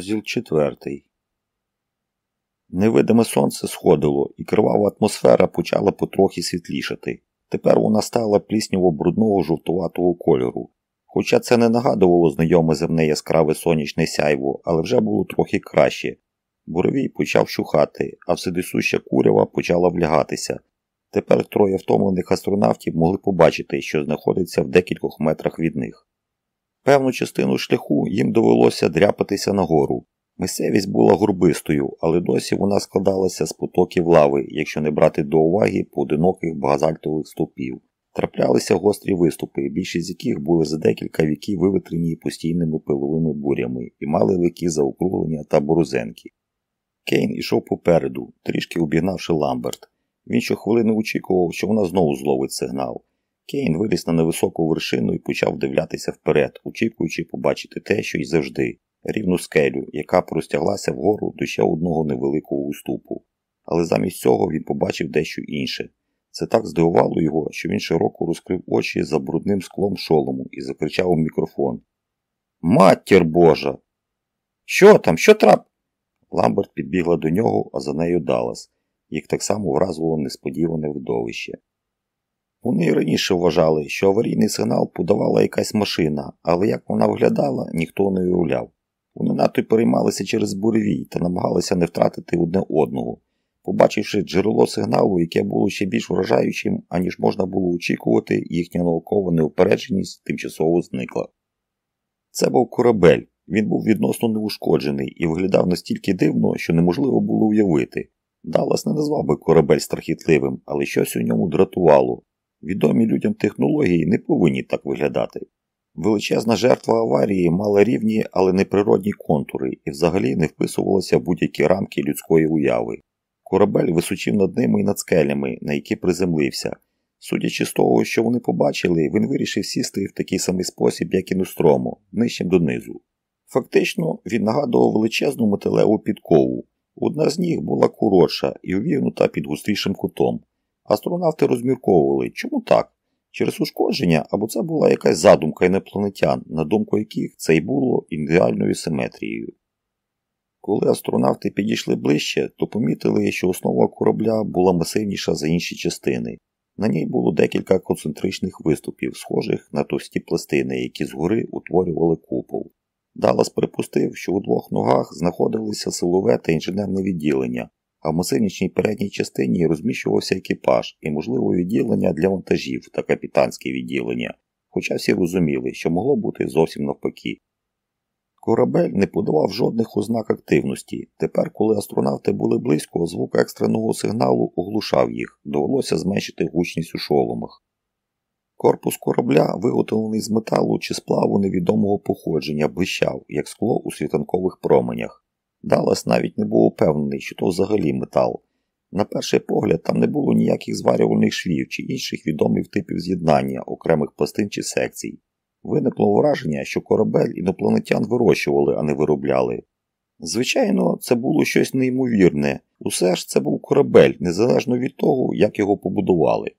Розділ четвертий. Невидиме сонце сходило, і кривава атмосфера почала потрохи світлішати. Тепер вона стала пліснyoво брудного жовтуватого кольору. Хоча це не нагадувало знайоме земне яскраве сонячне сяйво, але вже було трохи краще. Буровій почав щухати, а вседисуща курява почала влягатися. Тепер троє втомлених астронавтів могли побачити, що знаходиться в декількох метрах від них. Певну частину шляху їм довелося дряпатися нагору. Місцевість була горбистою, але досі вона складалася з потоків лави, якщо не брати до уваги поодиноких базальтових стовпів. Траплялися гострі виступи, більшість з яких були за декілька віків вивітрені постійними пиловими бурями і мали лики заокруглення та борозенки. Кейн ішов попереду, трішки обігнавши Ламберт. Він щохвилини очікував, що вона знову зловить сигнал. Кейн виліз на невисоку вершину і почав дивлятися вперед, очікуючи побачити те, що й завжди рівну скелю, яка простяглася вгору до ще одного невеликого уступу. Але замість цього він побачив дещо інше. Це так здивувало його, що він широко розкрив очі за брудним склом шолому і закричав у мікрофон. Матір Божа! Що там? Що трап? Ламберт підбігла до нього, а за нею Даллас. Їх так само вразило несподіване видовище. Вони й раніше вважали, що аварійний сигнал подавала якась машина, але як вона виглядала, ніхто не уявляв. Вони надто й переймалися через буревій та намагалися не втратити одне одного. Побачивши джерело сигналу, яке було ще більш вражаючим, аніж можна було очікувати, їхня наукова неупередженість тимчасово зникла. Це був корабель, він був відносно неушкоджений і виглядав настільки дивно, що неможливо було уявити. Даллас не назвав би корабель страхітливим, але щось у ньому дратувало. Відомі людям технології не повинні так виглядати. Величезна жертва аварії мала рівні, але неприродні контури і взагалі не вписувалася в будь-які рамки людської уяви. Корабель височив над ними і над скелями, на які приземлився. Судячи з того, що вони побачили, він вирішив сісти в такий самий спосіб, як і Нострому, нижчим донизу. Фактично, він нагадував величезну металеву підкову. Одна з них була коротша і увігнута під густрішим кутом. Астронавти розмірковували, чому так? Через ушкодження або це була якась задумка інопланетян, на думку яких це й було ідеальною симетрією. Коли астронавти підійшли ближче, то помітили, що основа корабля була масивніша за інші частини. На ній було декілька концентричних виступів, схожих на товсті пластини, які згори утворювали купол. Даллас припустив, що у двох ногах знаходилися силове та інженерне відділення, а в масивнічній передній частині розміщувався екіпаж і, можливо, відділення для вантажів та капітанське відділення, хоча всі розуміли, що могло бути зовсім навпаки. Корабель не подавав жодних ознак активності. Тепер, коли астронавти були близько, звук екстреного сигналу оглушав їх, довелося зменшити гучність у шоломах. Корпус корабля, виготовлений з металу чи сплаву невідомого походження, блищав, як скло у світанкових променях. Даллас навіть не був упевнений, що то взагалі метал. На перший погляд, там не було ніяких зварювальних швів чи інших відомих типів з'єднання, окремих пластин чи секцій. Виникло враження, що корабель інопланетян вирощували, а не виробляли. Звичайно, це було щось неймовірне, усе ж це був корабель, незалежно від того, як його побудували.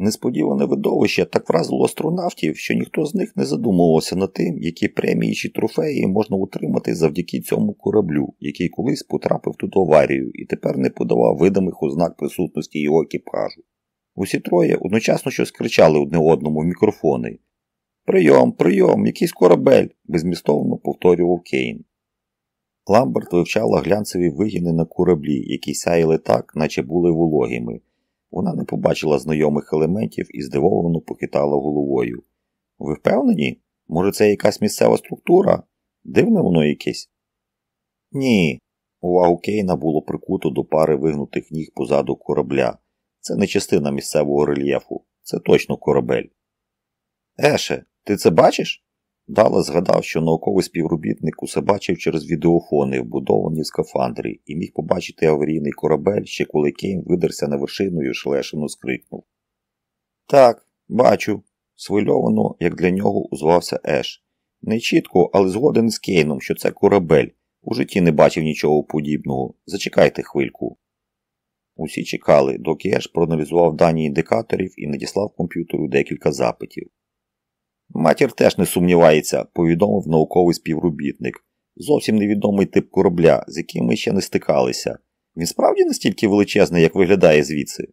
Несподіване видовище так вразило астронавтів, що ніхто з них не задумувався над тим, які премії чи трофеї можна утримати завдяки цьому кораблю, який колись потрапив тут в аварію і тепер не подавав видимих ознак присутності його екіпажу. Усі троє одночасно щось кричали одне одному в мікрофони. Прийом, прийом, якийсь корабель, безмістовно повторював Кейн. Ламберт вивчала глянцеві вигини на кораблі, які сяяли так, наче були вологими. Вона не побачила знайомих елементів і здивовано похитала головою. Ви впевнені? Може, це якась місцева структура? Дивне воно якесь? Ні. Увагу Кейна було прикуто до пари вигнутих ніг позаду корабля. Це не частина місцевого рельєфу, це точно корабель. Еше, ти це бачиш? Дала згадав, що науковий співробітник усе бачив через відеофони, вбудовані в скафандрі, і міг побачити аварійний корабель, ще коли Кейн видерся на вершину і ошелешено скрикнув. Так, бачу, свильовано, як для нього узвався Еш. Не чітко, але згоден з Кейном, що це корабель. У житті не бачив нічого подібного. Зачекайте хвильку. Усі чекали, доки Еш проаналізував дані індикаторів і надіслав комп'ютеру декілька запитів. Матір теж не сумнівається, повідомив науковий співробітник. Зовсім невідомий тип корабля, з яким ми ще не стикалися. Він справді настільки величезний, як виглядає звідси?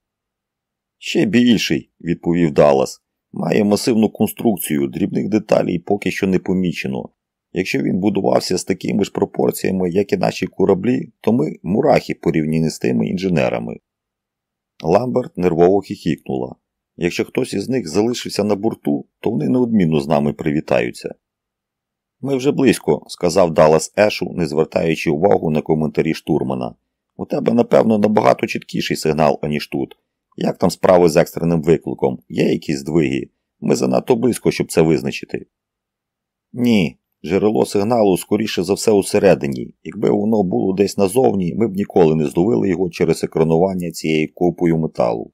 Ще більший, відповів Даллас. Має масивну конструкцію, дрібних деталей поки що не помічено. Якщо він будувався з такими ж пропорціями, як і наші кораблі, то ми мурахи порівняні з тими інженерами. Ламберт нервово хіхікнула. Якщо хтось із них залишився на борту, то вони неодмінно з нами привітаються. Ми вже близько, сказав Даллас Ешу, не звертаючи увагу на коментарі штурмана. У тебе, напевно, набагато чіткіший сигнал, аніж тут. Як там справи з екстреним викликом? Є якісь здвиги? Ми занадто близько, щоб це визначити. Ні, джерело сигналу скоріше за все усередині. Якби воно було десь назовні, ми б ніколи не здобили його через екранування цією копою металу.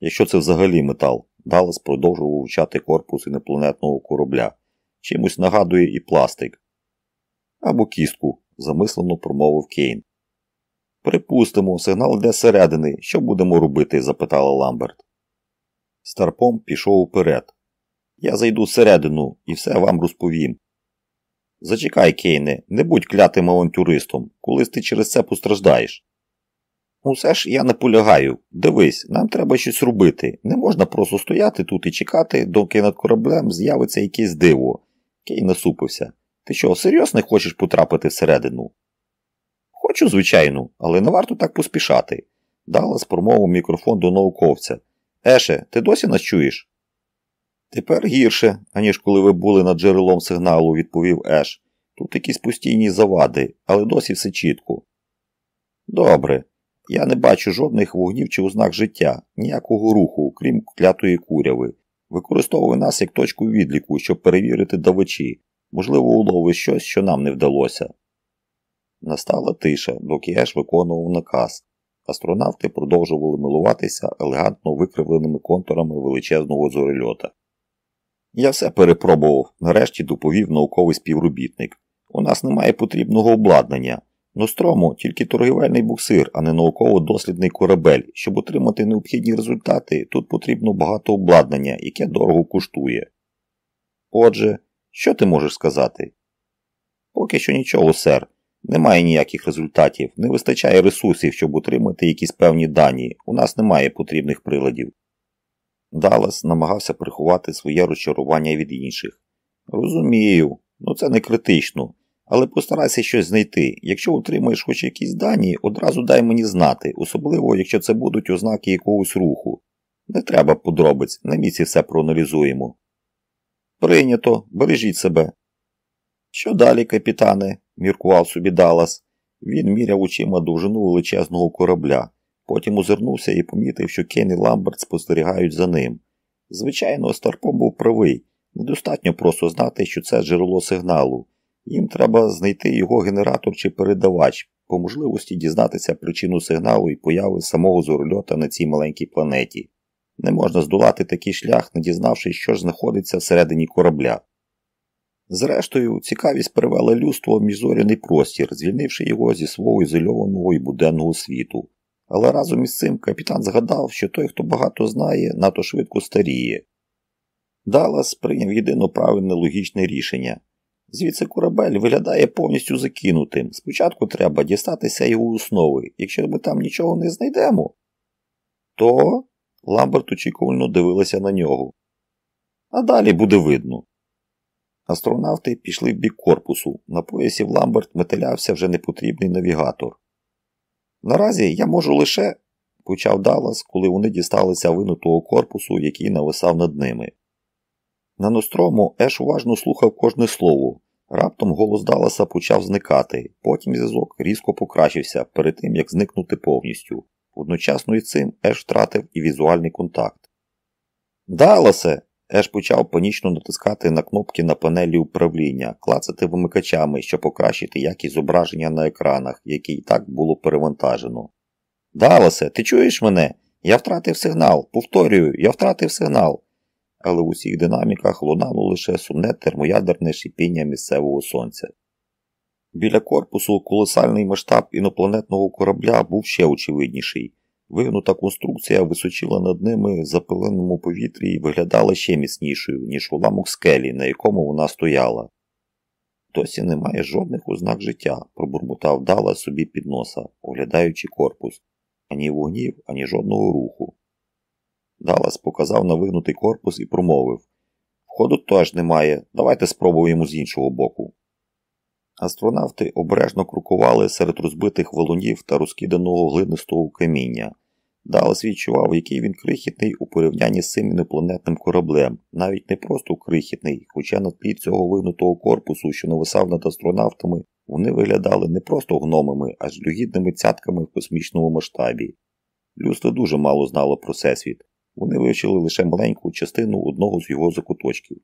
Якщо це взагалі метал, Даллас продовжував вивчати корпус інопланетного корабля. Чимось нагадує і пластик. Або кістку, замислено промовив Кейн. Припустимо, сигнал йде зсередини. Що будемо робити? запитала Ламберт. Старпом пішов уперед. Я зайду всередину і все вам розповім. Зачекай, Кейне, не будь клятим авантюристом, колись ти через це постраждаєш. Усе ж я не полягаю. Дивись, нам треба щось робити. Не можна просто стояти тут і чекати, доки над кораблем з'явиться якесь диво. Кей насупився. Ти що, серйозно хочеш потрапити всередину? Хочу, звичайно, але не варто так поспішати. Даллас промовив мікрофон до науковця. Еше, ти досі нас чуєш? Тепер гірше, аніж коли ви були над джерелом сигналу, відповів Еш. Тут якісь постійні завади, але досі все чітко. Добре. Я не бачу жодних вогнів чи ознак життя, ніякого руху, крім клятої куряви. Використовуй нас як точку відліку, щоб перевірити давачі. Можливо, улови щось, що нам не вдалося. Настала тиша, доки Еш виконував наказ. Астронавти продовжували милуватися елегантно викривленими контурами величезного зорельота. Я все перепробував, нарешті доповів науковий співробітник. У нас немає потрібного обладнання. Нострому тільки торгівельний буксир, а не науково-дослідний корабель. Щоб отримати необхідні результати, тут потрібно багато обладнання, яке дорого коштує. Отже, що ти можеш сказати? Поки що нічого, сер. Немає ніяких результатів, не вистачає ресурсів, щоб отримати якісь певні дані. У нас немає потрібних приладів. Даллас намагався приховати своє розчарування від інших. Розумію, ну це не критично. Але постарайся щось знайти. Якщо отримаєш хоч якісь дані, одразу дай мені знати, особливо, якщо це будуть ознаки якогось руху. Не треба подробиць, на місці все проаналізуємо. Прийнято, бережіть себе. Що далі, капітане? міркував собі Даллас. Він міряв очима довжину величезного корабля, потім озирнувся і помітив, що Кен і Ламберт спостерігають за ним. Звичайно, Старпом був правий. Недостатньо просто знати, що це джерело сигналу. Їм треба знайти його генератор чи передавач, по можливості дізнатися причину сигналу і появи самого зорольота на цій маленькій планеті. Не можна здолати такий шлях, не дізнавшись, що ж знаходиться всередині корабля. Зрештою, цікавість привела людство в міжзоряний простір, звільнивши його зі свого ізольованого і буденного світу. Але разом із цим капітан згадав, що той, хто багато знає, надто швидко старіє. Даллас прийняв єдино правильне логічне рішення. Звідси корабель виглядає повністю закинутим. Спочатку треба дістатися його основи. Якщо ми там нічого не знайдемо, то Ламберт очікувально дивилася на нього. А далі буде видно. Астронавти пішли в бік корпусу. На поясі в Ламберт метелявся вже непотрібний навігатор. Наразі я можу лише, почав Даллас, коли вони дісталися винутого корпусу, який нависав над ними. На Нострому Еш уважно слухав кожне слово. Раптом голос Далласа почав зникати, потім зв'язок різко покращився перед тим, як зникнути повністю. Одночасно із цим Еш втратив і візуальний контакт. Далласе! Еш почав панічно натискати на кнопки на панелі управління, клацати вимикачами, щоб покращити якість зображення на екранах, які і так було перевантажено. Далласе, ти чуєш мене? Я втратив сигнал. Повторюю, я втратив сигнал але в усіх динаміках лунало лише сумне термоядерне шипіння місцевого сонця. Біля корпусу колосальний масштаб інопланетного корабля був ще очевидніший. Вигнута конструкція височила над ними в запиленому повітрі і виглядала ще міцнішою, ніж уламок скелі, на якому вона стояла. Досі немає жодних ознак життя, пробурмотав Дала собі під носа, оглядаючи корпус. Ані вогнів, ані жодного руху. Далас показав на вигнутий корпус і промовив Входу теж немає, давайте спробуємо з іншого боку. Астронавти обережно крокували серед розбитих валунів та розкиданого глинистого каміння. Далас відчував, який він крихітний у порівнянні з цим інопланетним кораблем, навіть не просто крихітний, хоча на тлі цього вигнутого корпусу, що нависав над астронавтами, вони виглядали не просто гномами, а жалюгідними цятками в космічному масштабі. Людство дуже мало знало про всесвіт. Вони вивчили лише маленьку частину одного з його закуточків.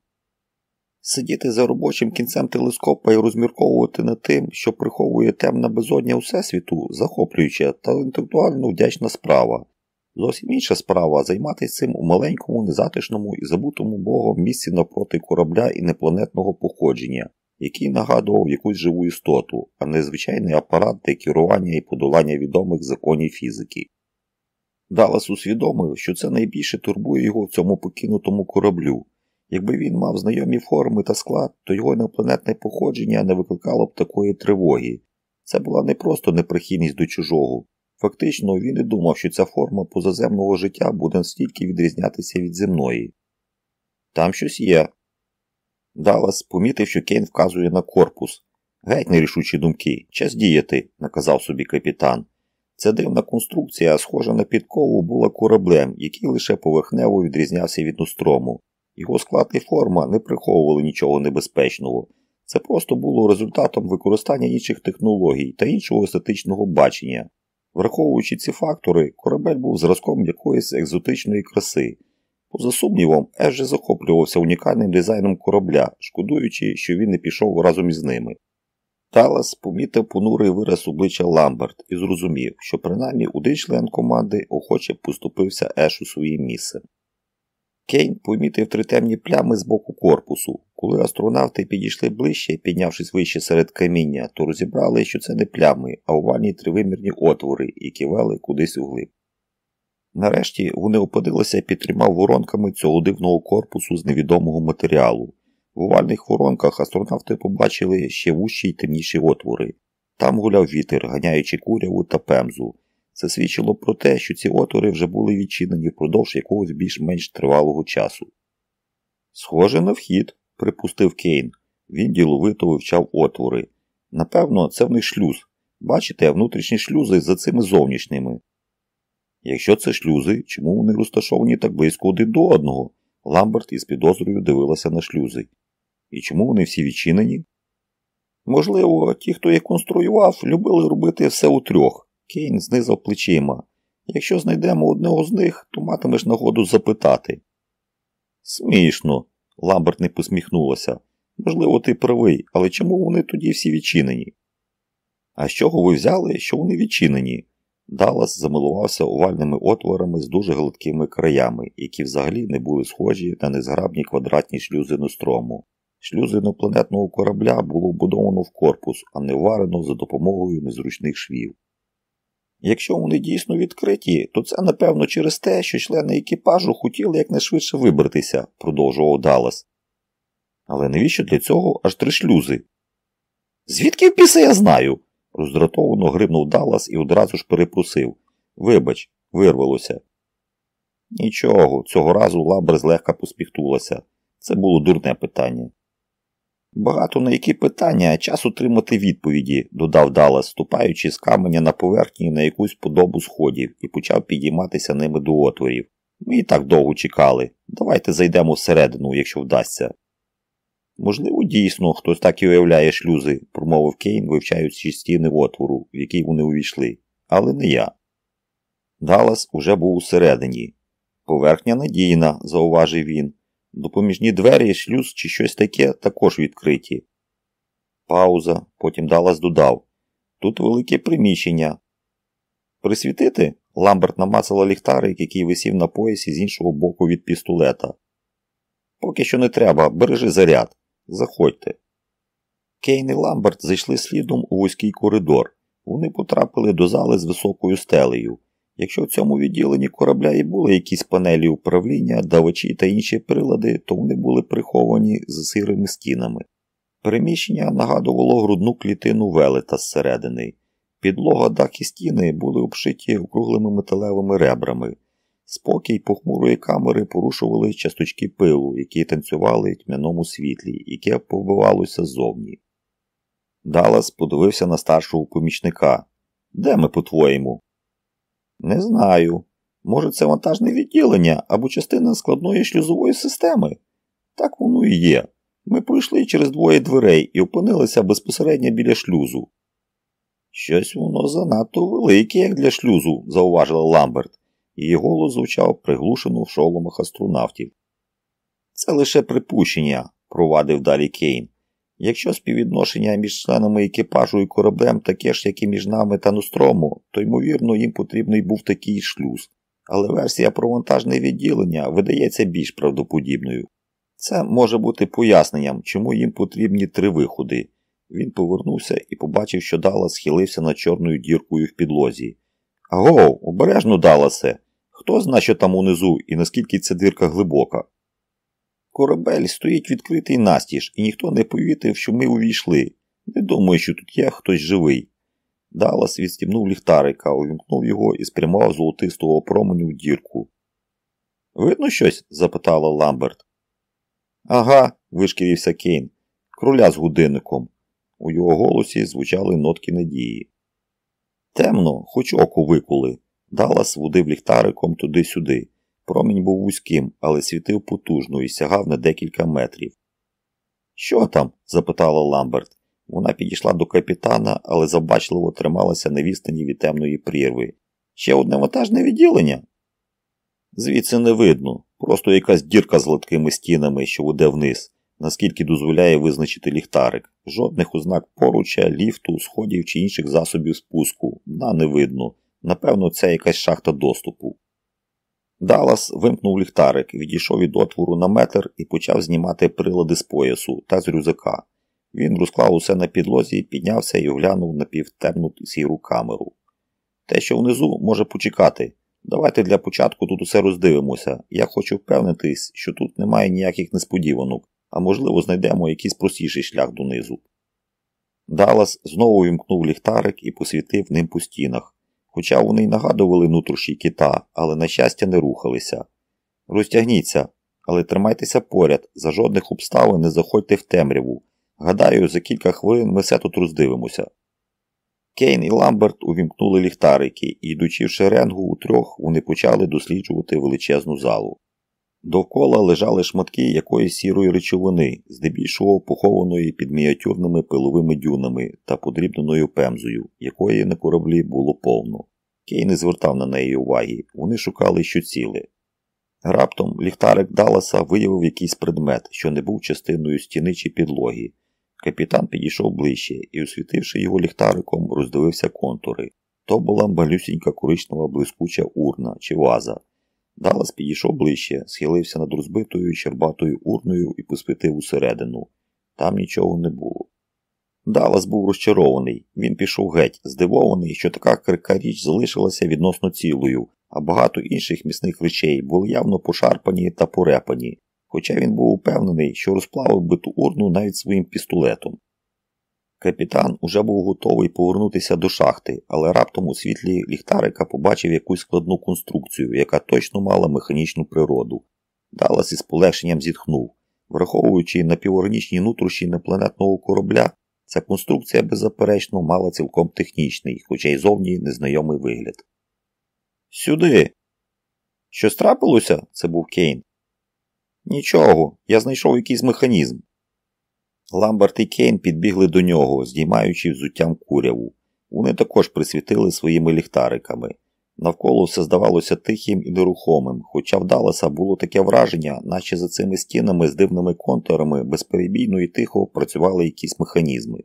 Сидіти за робочим кінцем телескопа і розмірковувати над тим, що приховує темна безодня Всесвіту, захоплююча та інтелектуально вдячна справа. Зовсім інша справа займатися цим у маленькому, незатишному і забутому богом місці навпроти корабля інепланетного походження, який нагадував якусь живу істоту, а не звичайний апарат для керування і подолання відомих законів фізики. Далас усвідомив, що це найбільше турбує його в цьому покинутому кораблю. Якби він мав знайомі форми та склад, то його інопланетне походження не викликало б такої тривоги. Це була не просто неприхильність до чужого. Фактично, він і думав, що ця форма позаземного життя буде настільки відрізнятися від земної. Там щось є. Даллас помітив, що Кейн вказує на корпус. Геть нерішучі думки, час діяти, наказав собі капітан. Ця дивна конструкція, схожа на підкову, була кораблем, який лише поверхнево відрізнявся від Нострому. Його склад і форма не приховували нічого небезпечного. Це просто було результатом використання інших технологій та іншого естетичного бачення. Враховуючи ці фактори, корабель був зразком якоїсь екзотичної краси. Поза сумнівом, Еш же захоплювався унікальним дизайном корабля, шкодуючи, що він не пішов разом із ними. Талас помітив понурий вираз обличчя Ламберт і зрозумів, що принаймні один член команди охоче поступився Ешу своїм місцем. Кейн помітив три темні плями з боку корпусу. Коли астронавти підійшли ближче, піднявшись вище серед каміння, то розібрали, що це не плями, а овальні тривимірні отвори, які вели кудись углиб. Нарешті вони опинилися під трьома воронками цього дивного корпусу з невідомого матеріалу. В овальних воронках астронавти побачили ще вущі й темніші отвори. Там гуляв вітер, ганяючи куряву та пемзу. Це свідчило про те, що ці отвори вже були відчинені впродовж якогось більш-менш тривалого часу. Схоже на вхід, припустив Кейн. Він діловито вивчав отвори. Напевно, це в них шлюз. Бачите, внутрішні шлюзи за цими зовнішніми. Якщо це шлюзи, чому вони розташовані так близько один до одного? Ламберт із підозрою дивилася на шлюзи. І чому вони всі відчинені? Можливо, ті, хто їх конструював, любили робити все у трьох. Кейн знизав плечима. Якщо знайдемо одного з них, то матимеш нагоду запитати. Смішно, Ламберт не посміхнулася. Можливо, ти правий, але чому вони тоді всі відчинені? А з чого ви взяли, що вони відчинені? Даллас замилувався овальними отворами з дуже гладкими краями, які взагалі не були схожі на незграбні квадратні шлюзи Нострому. Шлюзи інопланетного корабля було вбудовано в корпус, а не варено за допомогою незручних швів. Якщо вони дійсно відкриті, то це напевно через те, що члени екіпажу хотіли якнайшвидше вибратися, продовжував Даллас. Але навіщо для цього аж три шлюзи? Звідки в піса я знаю? роздратовано гримнув Даллас і одразу ж перепросив. Вибач, вирвалося. Нічого, цього разу Лабер злегка поспіхтулася. Це було дурне питання. Багато на які питання час отримати відповіді, додав Даллас, ступаючи з каменя на поверхні на якусь подобу сходів і почав підійматися ними до отворів. Ми і так довго чекали. Давайте зайдемо всередину, якщо вдасться. Можливо, дійсно, хтось так і уявляє шлюзи, промовив Кейн, вивчаючи стіни отвору, в який вони увійшли, але не я. Даллас уже був усередині. Поверхня надійна, зауважив він. Допоміжні двері, шлюз чи щось таке також відкриті. Пауза, потім Даллас додав. Тут велике приміщення. Присвітити? Ламберт намацала ліхтарик, який висів на поясі з іншого боку від пістолета. Поки що не треба, бережи заряд. Заходьте. Кейн і Ламберт зайшли слідом у вузький коридор. Вони потрапили до зали з високою стелею. Якщо в цьому відділенні корабля і були якісь панелі управління, давачі та інші прилади, то вони були приховані з сирими стінами. Приміщення нагадувало грудну клітину велета зсередини. Підлога дах і стіни були обшиті округлими металевими ребрами. Спокій похмурої камери порушували часточки пилу, які танцювали в тьмяному світлі, яке повбивалося ззовні. Даллас подивився на старшого помічника. Де ми, по-твоєму? Не знаю. Може, це вантажне відділення або частина складної шлюзової системи? Так воно і є. Ми пройшли через двоє дверей і опинилися безпосередньо біля шлюзу. Щось воно занадто велике, як для шлюзу, зауважила Ламберт, її голос звучав приглушено в шоломах астронавтів. Це лише припущення, провадив далі Кейн. Якщо співвідношення між членами екіпажу і кораблем таке ж, як і між нами та Нострому, то ймовірно їм потрібний був такий шлюз. Але версія про вантажне відділення видається більш правдоподібною. Це може бути поясненням, чому їм потрібні три виходи. Він повернувся і побачив, що Даллас схилився над чорною діркою в підлозі. Аго, обережно, Далласе! Хто знає, що там унизу і наскільки ця дірка глибока? Корабель стоїть відкритий настіж, і ніхто не повітив, що ми увійшли. Не думаю, що тут є хтось живий. Даллас відстібнув ліхтарика, увімкнув його і спрямував золотистого променю в дірку. Видно щось? запитала Ламберт. Ага, вишкірився Кейн. Кроля з годинником. У його голосі звучали нотки надії. Темно, хоч око викули. Даллас водив ліхтариком туди-сюди. Промінь був вузьким, але світив потужно і сягав на декілька метрів. Що там? запитала Ламберт. Вона підійшла до капітана, але забачливо трималася на відстані від темної прірви. Ще одне вантажне відділення? Звідси не видно, просто якась дірка з гладкими стінами, що веде вниз, наскільки дозволяє визначити ліхтарик. Жодних ознак поруча, ліфту, сходів чи інших засобів спуску. Дна не видно. Напевно, це якась шахта доступу. Даллас вимкнув ліхтарик, відійшов від отвору на метр і почав знімати прилади з поясу та з рюкзака. Він розклав усе на підлозі, піднявся і оглянув на півтемну сіру камеру. Те, що внизу, може почекати. Давайте для початку тут усе роздивимося. Я хочу впевнитись, що тут немає ніяких несподіванок, а можливо знайдемо якийсь простіший шлях донизу. Даллас знову вімкнув ліхтарик і посвітив ним по стінах. Хоча вони й нагадували нутрощі кита, але, на щастя, не рухалися. Розтягніться, але тримайтеся поряд, за жодних обставин не заходьте в темряву. Гадаю, за кілька хвилин ми все тут роздивимося. Кейн і Ламберт увімкнули ліхтарики і, йдучи в шеренгу у трьох, вони почали досліджувати величезну залу. Довкола лежали шматки якоїсь сірої речовини, здебільшого похованої під мініатюрними пиловими дюнами та подрібненою пемзою, якої на кораблі було повно. Кей не звертав на неї уваги, вони шукали що ціле. Раптом ліхтарик Далласа виявив якийсь предмет, що не був частиною стіни чи підлоги. Капітан підійшов ближче і, освітивши його ліхтариком, роздивився контури. То була малюсінька коричнева блискуча урна чи ваза. Даллас підійшов ближче, схилився над розбитою щербатою урною і посвітив усередину. Там нічого не було. Даллас був розчарований. Він пішов геть, здивований, що така крика річ залишилася відносно цілою, а багато інших місних речей були явно пошарпані та порепані, хоча він був упевнений, що розплавив би ту урну навіть своїм пістолетом. Капітан уже був готовий повернутися до шахти, але раптом у світлі ліхтарика побачив якусь складну конструкцію, яка точно мала механічну природу. Даллас із полегшенням зітхнув. Враховуючи напіворнічні нутрощі інопланетного корабля, ця конструкція беззаперечно мала цілком технічний, хоча й зовні незнайомий вигляд. Сюди. Що трапилося? Це був Кейн. Нічого, я знайшов якийсь механізм. Ламберт і Кейн підбігли до нього, здіймаючи взуттям куряву. Вони також присвітили своїми ліхтариками. Навколо все здавалося тихим і нерухомим, хоча в Далласа було таке враження, наче за цими стінами з дивними контурами безперебійно і тихо працювали якісь механізми.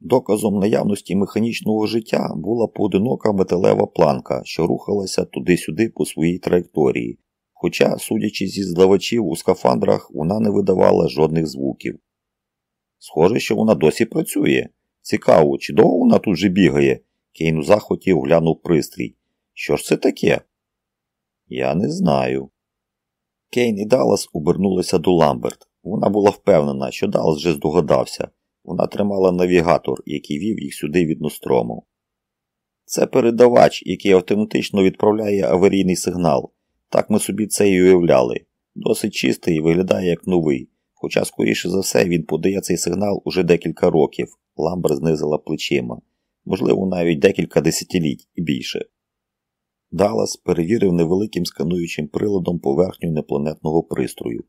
Доказом наявності механічного життя була поодинока металева планка, що рухалася туди-сюди по своїй траєкторії, хоча, судячи зі здавачів у скафандрах, вона не видавала жодних звуків. Схоже, що вона досі працює. Цікаво, чи довго вона тут же бігає? Кейн у захоті оглянув пристрій. Що ж це таке? Я не знаю. Кейн і Даллас обернулися до Ламберт. Вона була впевнена, що Даллас вже здогадався. Вона тримала навігатор, який вів їх сюди від Нострому. Це передавач, який автоматично відправляє аварійний сигнал. Так ми собі це і уявляли. Досить чистий і виглядає як новий. Хоча, скоріше за все, він подає цей сигнал уже декілька років. Ламбер знизила плечима. Можливо, навіть декілька десятиліть і більше. Даллас перевірив невеликим скануючим приладом поверхню непланетного пристрою.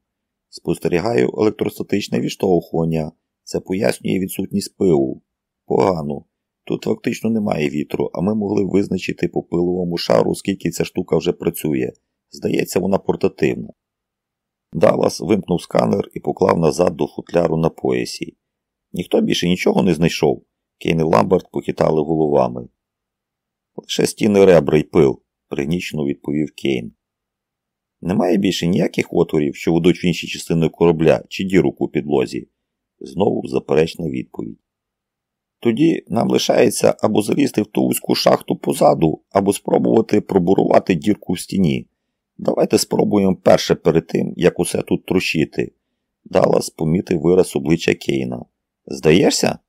Спостерігаю електростатичне відштовхування. Це пояснює відсутність пилу. Погано. Тут фактично немає вітру, а ми могли визначити по пиловому шару, скільки ця штука вже працює. Здається, вона портативна. Даллас вимкнув сканер і поклав назад до футляру на поясі. Ніхто більше нічого не знайшов. Кейн і Ламберт похитали головами. Лише стіни ребра й пил, пригнічно відповів Кейн. Немає більше ніяких отворів, що ведуть в інші частини корабля чи дірок у підлозі. Знову заперечна відповідь. Тоді нам лишається або залізти в ту вузьку шахту позаду, або спробувати пробурувати дірку в стіні. Давайте спробуємо перше перед тим, як усе тут трощити. Даллас помітив вираз обличчя Кейна. Здаєшся?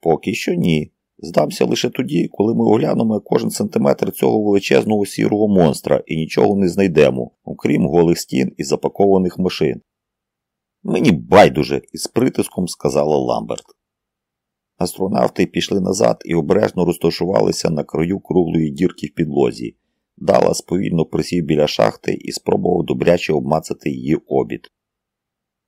Поки що ні. Здамся лише тоді, коли ми оглянемо кожен сантиметр цього величезного сірого монстра і нічого не знайдемо, окрім голих стін і запакованих машин. Мені байдуже, із притиском сказала Ламберт. Астронавти пішли назад і обережно розташувалися на краю круглої дірки в підлозі. Даллас повільно присів біля шахти і спробував добряче обмацати її обід.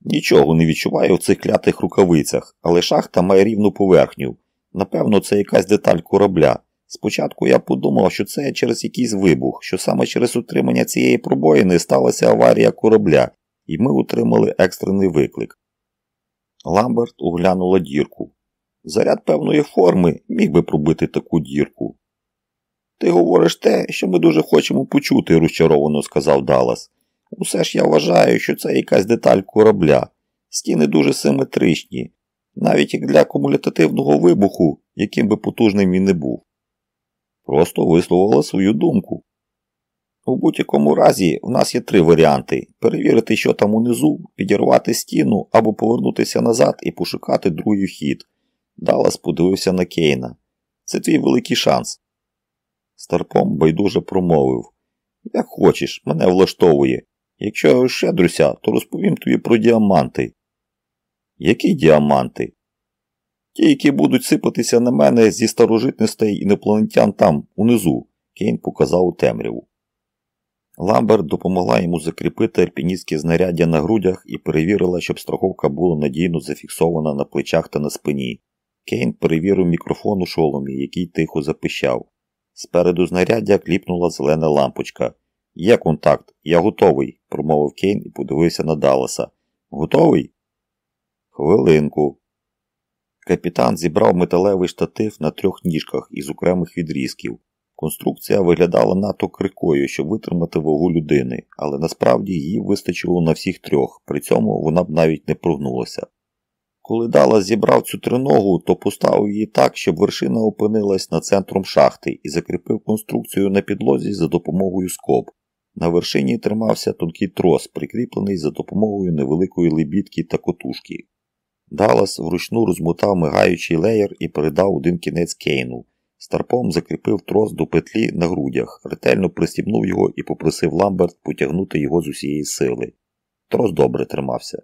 Нічого не відчуваю в цих клятих рукавицях, але шахта має рівну поверхню. Напевно, це якась деталь корабля. Спочатку я подумав, що це через якийсь вибух, що саме через утримання цієї пробоїни сталася аварія корабля, і ми отримали екстрений виклик. Ламберт оглянула дірку. Заряд певної форми міг би пробити таку дірку. Ти говориш те, що ми дуже хочемо почути, розчаровано сказав Даллас. Усе ж я вважаю, що це якась деталь корабля. Стіни дуже симетричні, навіть як для кумулятивного вибуху, яким би потужним він не був. Просто висловила свою думку. У будь-якому разі в нас є три варіанти перевірити, що там унизу, підірвати стіну або повернутися назад і пошукати другий хід. Даллас подивився на Кейна. Це твій великий шанс. Старпом байдуже промовив Як хочеш, мене влаштовує. Якщо я ощедрюся, то розповім тобі про діаманти. Які діаманти? Ті, які будуть сипатися на мене зі старожитностей інопланетян там, унизу, Кейн показав у темряву. Ламберт допомогла йому закріпити альпіністське знаряддя на грудях і перевірила, щоб страховка була надійно зафіксована на плечах та на спині. Кейн перевірив мікрофон у шоломі, який тихо запищав. Спереду знаряддя кліпнула зелена лампочка. Є контакт, я готовий, промовив Кейн і подивився на Далласа. Готовий? Хвилинку. Капітан зібрав металевий штатив на трьох ніжках із окремих відрізків. Конструкція виглядала надто крикою, щоб витримати вагу людини, але насправді її вистачило на всіх трьох, при цьому вона б навіть не прогнулася. Коли Дала зібрав цю триногу, то поставив її так, щоб вершина опинилась над центром шахти і закріпив конструкцію на підлозі за допомогою скоб. На вершині тримався тонкий трос, прикріплений за допомогою невеликої лебідки та котушки. Даллас вручну розмотав мигаючий леєр і передав один кінець Кейну. Старпом закріпив трос до петлі на грудях, ретельно пристібнув його і попросив Ламберт потягнути його з усієї сили. Трос добре тримався.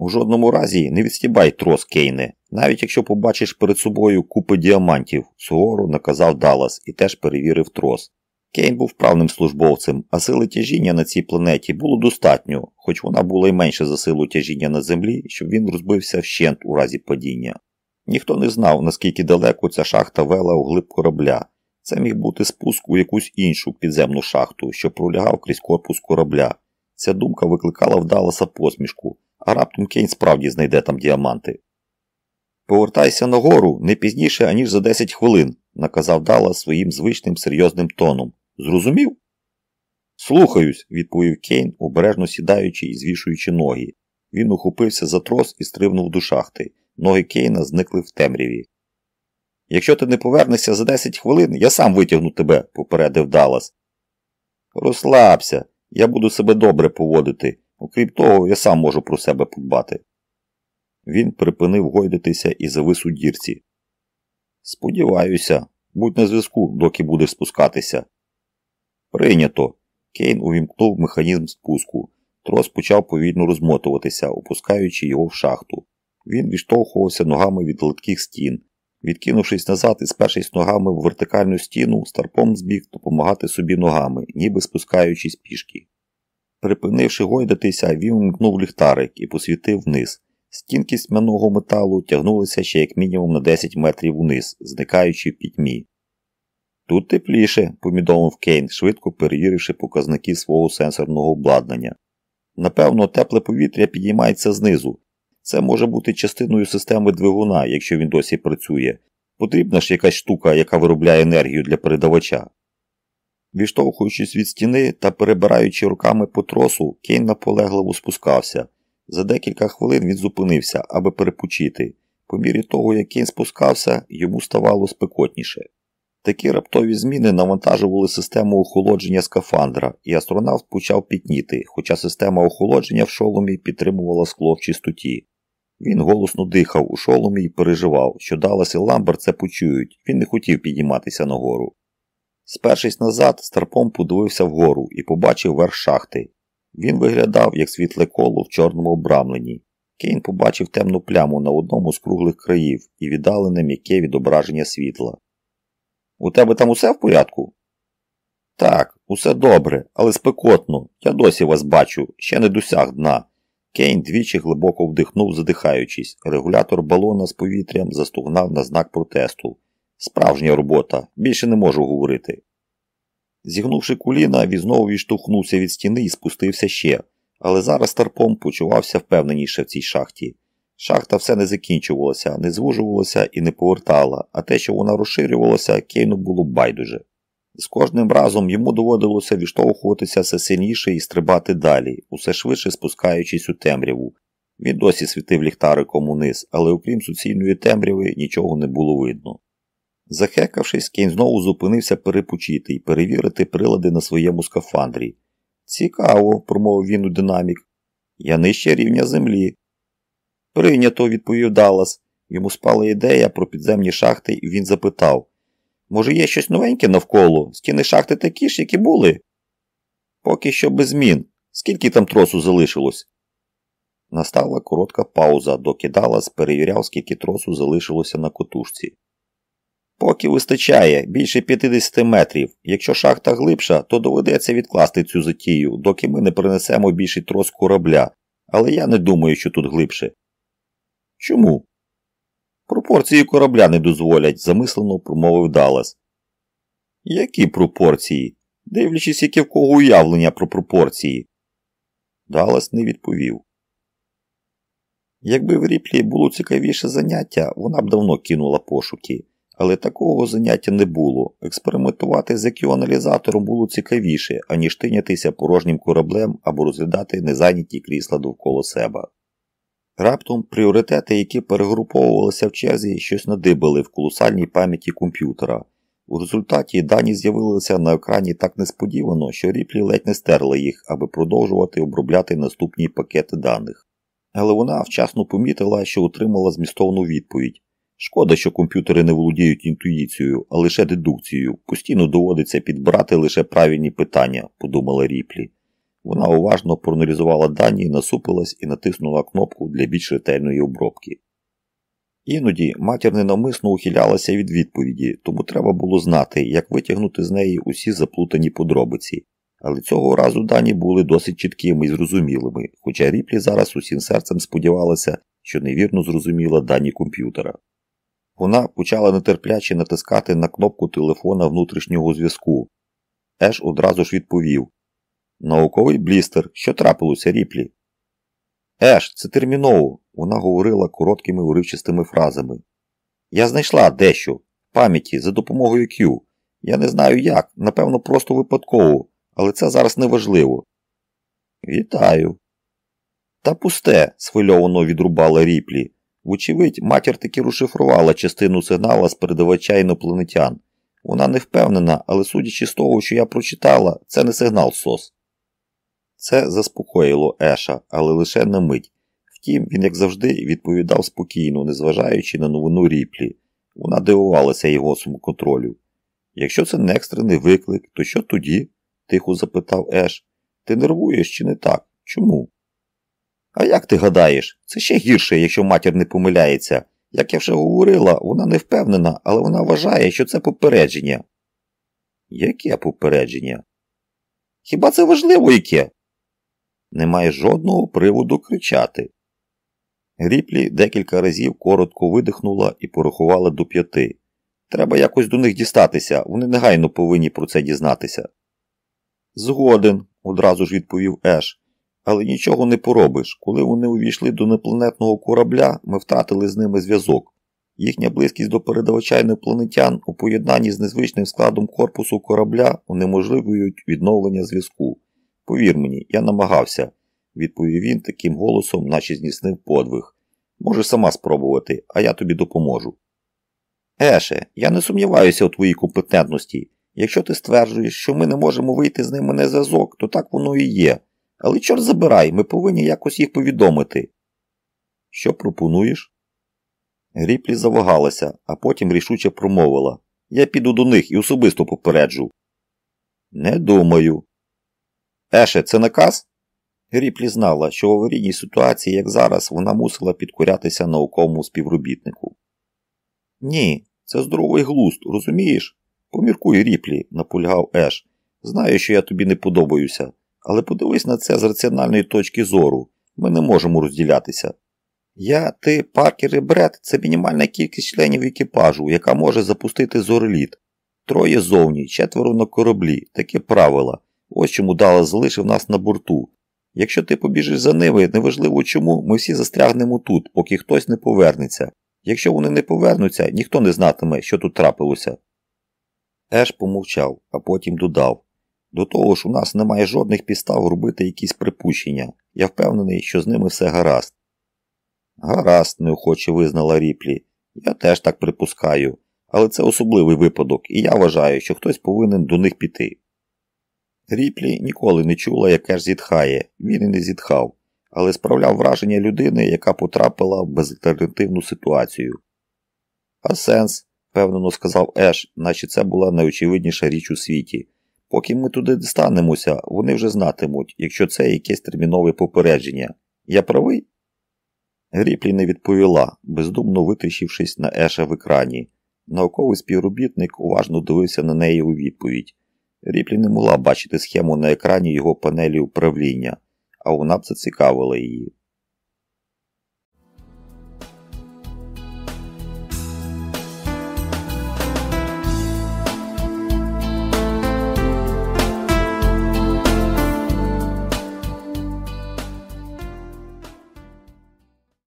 У жодному разі не відстібай трос, Кейне, навіть якщо побачиш перед собою купи діамантів, суворо наказав Даллас і теж перевірив трос. Кейн був правним службовцем, а сили тяжіння на цій планеті було достатньо, хоч вона була й менше за силу тяжіння на землі, щоб він розбився вщент у разі падіння. Ніхто не знав, наскільки далеко ця шахта вела у глиб корабля. Це міг бути спуск у якусь іншу підземну шахту, що пролягав крізь корпус корабля. Ця думка викликала в Далласа посмішку, а раптом Кейн справді знайде там діаманти. Повертайся нагору не пізніше, аніж за 10 хвилин, наказав Даллас своїм звичним серйозним тоном. Зрозумів? Слухаюсь, відповів Кейн, обережно сідаючи і звішуючи ноги. Він ухопився за трос і стрибнув до шахти. Ноги Кейна зникли в темряві. Якщо ти не повернешся за 10 хвилин, я сам витягну тебе, попередив Даллас. Розслабся, я буду себе добре поводити. Окрім того, я сам можу про себе подбати. Він припинив гойдатися і завис у дірці. Сподіваюся, будь на зв'язку, доки будеш спускатися. Прийнято. Кейн увімкнув механізм спуску. Трос почав повільно розмотуватися, опускаючи його в шахту. Він відштовхувався ногами від литких стін. Відкинувшись назад і спершись ногами в вертикальну стіну, старпом збіг допомагати собі ногами, ніби спускаючись пішки. Припинивши гойдатися, він вмкнув ліхтарик і посвітив вниз. Стінки смяного металу тягнулися ще як мінімум на 10 метрів вниз, зникаючи в пітьмі. Тут тепліше, повідомив Кейн, швидко перевіривши показники свого сенсорного обладнання. Напевно, тепле повітря підіймається знизу. Це може бути частиною системи двигуна, якщо він досі працює. Потрібна ж якась штука, яка виробляє енергію для передавача. Відштовхуючись від стіни та перебираючи руками по тросу, Кейн наполегливо спускався. За декілька хвилин він зупинився, аби перепочити. По мірі того, як Кейн спускався, йому ставало спекотніше. Такі раптові зміни навантажували систему охолодження скафандра, і астронавт почав пітніти, хоча система охолодження в шоломі підтримувала скло в чистоті. Він голосно дихав у шоломі і переживав, що Даллас і Ламберт це почують, він не хотів підійматися нагору. Спершись назад, старпом подивився вгору і побачив верх шахти. Він виглядав, як світле коло в чорному обрамленні. Кейн побачив темну пляму на одному з круглих країв і віддалене м'яке відображення світла. У тебе там усе в порядку? Так, усе добре, але спекотно. Я досі вас бачу, ще не досяг дна. Кейн двічі глибоко вдихнув, задихаючись. Регулятор балона з повітрям застугнав на знак протесту. Справжня робота, більше не можу говорити. Зігнувши куліна, він знову відштовхнувся від стіни і спустився ще, але зараз Тарпом почувався впевненіше в цій шахті. Шахта все не закінчувалася, не звужувалася і не повертала, а те, що вона розширювалася, Кейну було байдуже. З кожним разом йому доводилося відштовхуватися все сильніше і стрибати далі, усе швидше спускаючись у темряву. Він досі світив ліхтариком униз, але окрім суцільної темряви нічого не було видно. Захекавшись, Кейн знову зупинився перепочити і перевірити прилади на своєму скафандрі. Цікаво, промовив він у динамік. Я нижче рівня землі. Прийнято, відповів Даллас. Йому спала ідея про підземні шахти, і він запитав Може, є щось новеньке навколо? Стіни шахти такі ж, які були? Поки що без змін. Скільки там тросу залишилось? Настала коротка пауза, доки Даллас перевіряв, скільки тросу залишилося на котушці. Поки вистачає більше 50 метрів. Якщо шахта глибша, то доведеться відкласти цю затію, доки ми не принесемо більший трос корабля, але я не думаю, що тут глибше. Чому? Пропорції корабля не дозволять, замислено промовив Даллас. Які пропорції? Дивлячись, яке в кого уявлення про пропорції. Даллас не відповів. Якби в ріплі було цікавіше заняття, вона б давно кинула пошуки. Але такого заняття не було. Експериментувати з екіоаналізатором було цікавіше, аніж тинятися порожнім кораблем або розглядати незайняті крісла довкола себе. Раптом пріоритети, які перегруповувалися в черзі, щось надибали в колосальній пам'яті комп'ютера. У результаті дані з'явилися на екрані так несподівано, що ріплі ледь не стерли їх, аби продовжувати обробляти наступні пакети даних. Але вона вчасно помітила, що отримала змістовну відповідь. Шкода, що комп'ютери не володіють інтуїцією, а лише дедукцією. Постійно доводиться підбирати лише правильні питання, подумала Ріплі. Вона уважно проаналізувала дані, насупилась і натиснула кнопку для більш ретельної обробки. Іноді матір ненамисно ухилялася від відповіді, тому треба було знати, як витягнути з неї усі заплутані подробиці. Але цього разу дані були досить чіткими і зрозумілими, хоча Ріплі зараз усім серцем сподівалася, що невірно зрозуміла дані комп'ютера. Вона почала нетерпляче натискати на кнопку телефона внутрішнього зв'язку. Еш одразу ж відповів Науковий блістер, що трапилося ріплі. Еш, це терміново, вона говорила короткими уривчистими фразами. Я знайшла дещо в пам'яті за допомогою Q. Я не знаю як, напевно, просто випадково, але це зараз не важливо. Вітаю. Та пусте, схвильовано відрубала ріплі. Вочевидь, матір таки розшифрувала частину сигнала з передавача інопланетян. Вона не впевнена, але судячи з того, що я прочитала, це не сигнал СОС. Це заспокоїло Еша, але лише на мить. Втім, він, як завжди, відповідав спокійно, незважаючи на новину ріплі. Вона дивувалася його самоконтролю. Якщо це не екстрений виклик, то що тоді? тихо запитав Еш. Ти нервуєш чи не так? Чому? А як ти гадаєш? Це ще гірше, якщо матір не помиляється. Як я вже говорила, вона не впевнена, але вона вважає, що це попередження. Яке попередження? Хіба це важливо яке? Немає жодного приводу кричати. Гріплі декілька разів коротко видихнула і порахувала до п'яти. Треба якось до них дістатися, вони негайно повинні про це дізнатися. Згоден, одразу ж відповів Еш. Але нічого не поробиш. Коли вони увійшли до непланетного корабля, ми втратили з ними зв'язок. Їхня близькість до передавача інопланетян у поєднанні з незвичним складом корпусу корабля унеможливують відновлення зв'язку. Повір мені, я намагався, відповів він таким голосом, наче здійснив подвиг. Можеш сама спробувати, а я тобі допоможу. Еше, я не сумніваюся у твоїй компетентності. Якщо ти стверджуєш, що ми не можемо вийти з ними на зв'язок, то так воно і є. Але чорт забирай, ми повинні якось їх повідомити. Що пропонуєш? Гріплі завагалася, а потім рішуче промовила Я піду до них і особисто попереджу. Не думаю. Еше, це наказ? Гріплі знала, що в аварійній ситуації, як зараз, вона мусила підкорятися науковому співробітнику. Ні, це здоровий глузд, розумієш? Поміркуй, Ріплі, наполягав Еш. Знаю, що я тобі не подобаюся, але подивись на це з раціональної точки зору. Ми не можемо розділятися. Я, ти, Паркер і Бред це мінімальна кількість членів екіпажу, яка може запустити зореліт. Троє зовні, четверо на кораблі, таке правило. Ось чому Дала залишив нас на борту. Якщо ти побіжиш за ними, неважливо чому, ми всі застрягнемо тут, поки хтось не повернеться. Якщо вони не повернуться, ніхто не знатиме, що тут трапилося. Еш помовчав, а потім додав До того ж, у нас немає жодних підстав робити якісь припущення. Я впевнений, що з ними все гаразд. Гаразд, неохоче визнала Ріплі. Я теж так припускаю, але це особливий випадок, і я вважаю, що хтось повинен до них піти. Ріплі ніколи не чула, як Еш зітхає, він і не зітхав, але справляв враження людини, яка потрапила в безальтернативну ситуацію. А сенс, впевнено сказав Еш, наче це була найочевидніша річ у світі. Поки ми туди дістанемося, вони вже знатимуть, якщо це якесь термінове попередження. Я правий? Гріплі не відповіла, бездумно витріщившись на Еша в екрані. Науковий співробітник уважно дивився на неї у відповідь. Ріплі не могла бачити схему на екрані його панелі управління, а вона б зацікавила її.